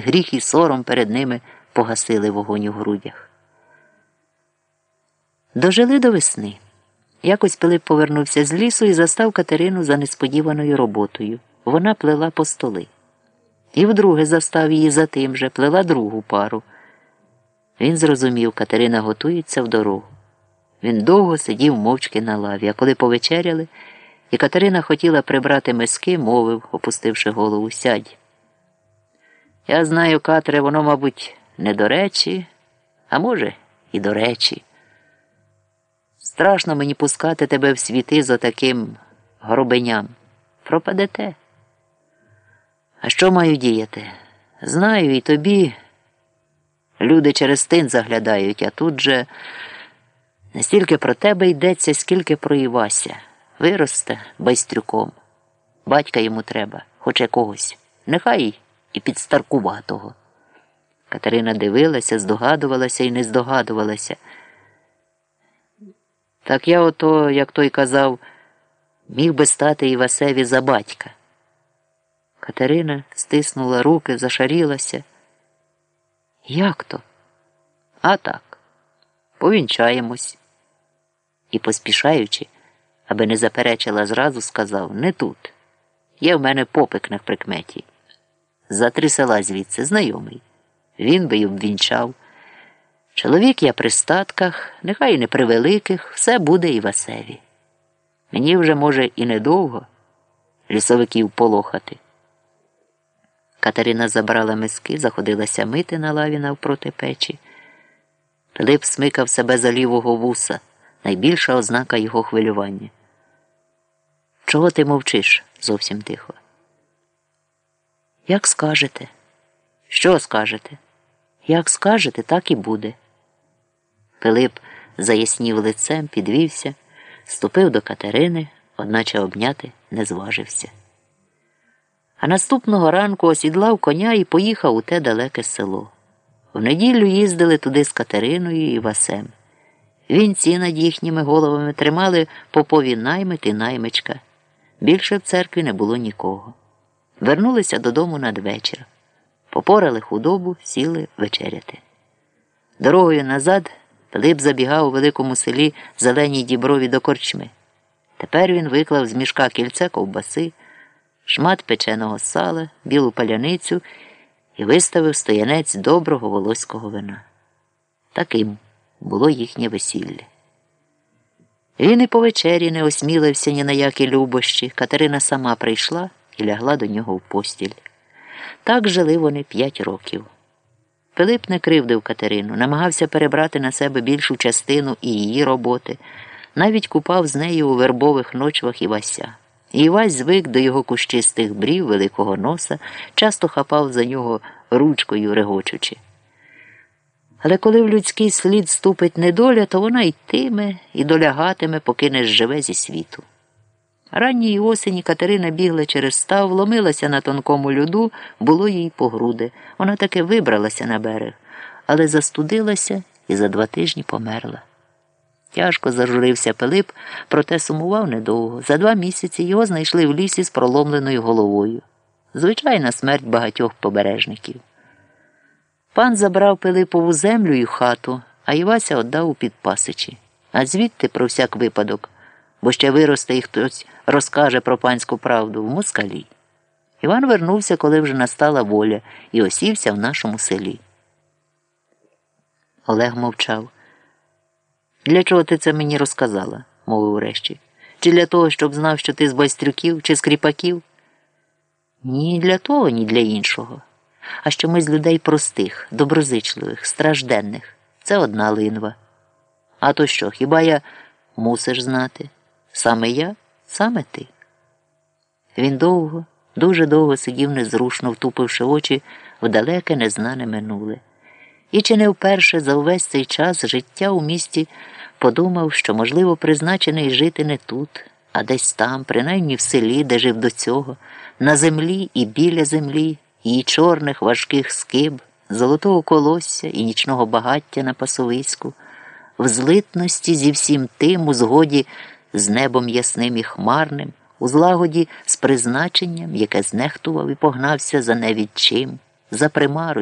Гріх і сором перед ними погасили вогонь у грудях. Дожили до весни. Якось Пилип повернувся з лісу і застав Катерину за несподіваною роботою. Вона плела по столи. І вдруге застав її за тим же, плела другу пару. Він зрозумів, Катерина готується в дорогу. Він довго сидів мовчки на лаві, а коли повечеряли, і Катерина хотіла прибрати миски, мовив, опустивши голову, сядь. Я знаю, Катре, воно, мабуть, не до речі, а може, і до речі. Страшно мені пускати тебе в світи з отаким гробеням. Пропадете. А що маю діяти? Знаю, і тобі люди через тин заглядають, а тут же не стільки про тебе йдеться, скільки про Івася. Виросте байстрюком. Батька йому треба, хоч якогось. Нехай і підстаркуватого. Катерина дивилася, здогадувалася і не здогадувалася. Так я ото, як той казав, міг би стати Івасеві за батька. Катерина стиснула руки, зашарілася. Як то? А так, повінчаємось. І, поспішаючи, аби не заперечила зразу, сказав не тут. Є в мене попик на прикметі. За три села звідси знайомий. Він би й обвінчав. Чоловік я при статках, нехай і не при великих, все буде і Васеві. Мені вже, може, і недовго лісовиків полохати. Катерина забрала миски, заходилася мити на лаві навпроти печі. Пилип смикав себе за лівого вуса, найбільша ознака його хвилювання. Чого ти мовчиш? зовсім тихо. Як скажете? Що скажете? Як скажете, так і буде. Пилип заяснів лицем, підвівся, ступив до Катерини, одначе обняти не зважився. А наступного ранку осідлав коня і поїхав у те далеке село. В неділю їздили туди з Катериною і Васем. Вінці над їхніми головами тримали попові наймит і наймичка. Більше в церкві не було нікого. Вернулися додому надвечір. Попорали худобу, сіли вечеряти. Дорогою назад Пилип забігав у великому селі зеленій діброві до корчми. Тепер він виклав з мішка кільце ковбаси, шмат печеного сала, білу паляницю і виставив стоянець доброго волоського вина. Таким було їхнє весілля. Він і по вечері не осмілився ні на які любощі. Катерина сама прийшла і лягла до нього в постіль. Так жили вони п'ять років. Пилип не кривдив Катерину, намагався перебрати на себе більшу частину і її роботи, навіть купав з нею у вербових ночвах Івася. Івась звик до його кущистих брів, великого носа, часто хапав за нього ручкою регочучи. Але коли в людський слід ступить недоля, то вона йтиме і долягатиме, поки не живе зі світу. Ранньої осені Катерина бігла через став, ломилася на тонкому льоду, було їй по груди. Вона таки вибралася на берег, але застудилася і за два тижні померла. Тяжко зажурився Пилип, проте сумував недовго. За два місяці його знайшли в лісі з проломленою головою. Звичайна смерть багатьох побережників. Пан забрав Пилипову землю і хату, а Івася віддав у підпасичі. А звідти про всяк випадок бо ще виросте і хтось розкаже про панську правду в москалі. Іван вернувся, коли вже настала воля, і осівся в нашому селі. Олег мовчав. Для чого ти це мені розказала? мовив врешті. Чи для того, щоб знав, що ти з байстрюків чи з кріпаків? Ні для того, ні для іншого. А що ми з людей простих, доброзичливих, стражденних це одна линва. А то що, хіба я мусиш знати? Саме я, саме ти. Він довго, дуже довго сидів незрушно, втупивши очі в далеке незнане минуле. І чи не вперше за увесь цей час життя у місті подумав, що, можливо, призначений жити не тут, а десь там, принаймні в селі, де жив до цього, на землі і біля землі, її чорних важких скиб, золотого колосся і нічного багаття на пасовиську, в злитності зі всім тим у згоді з небом ясним і хмарним, у злагоді з призначенням, яке знехтував і погнався за невідчим, за примарою.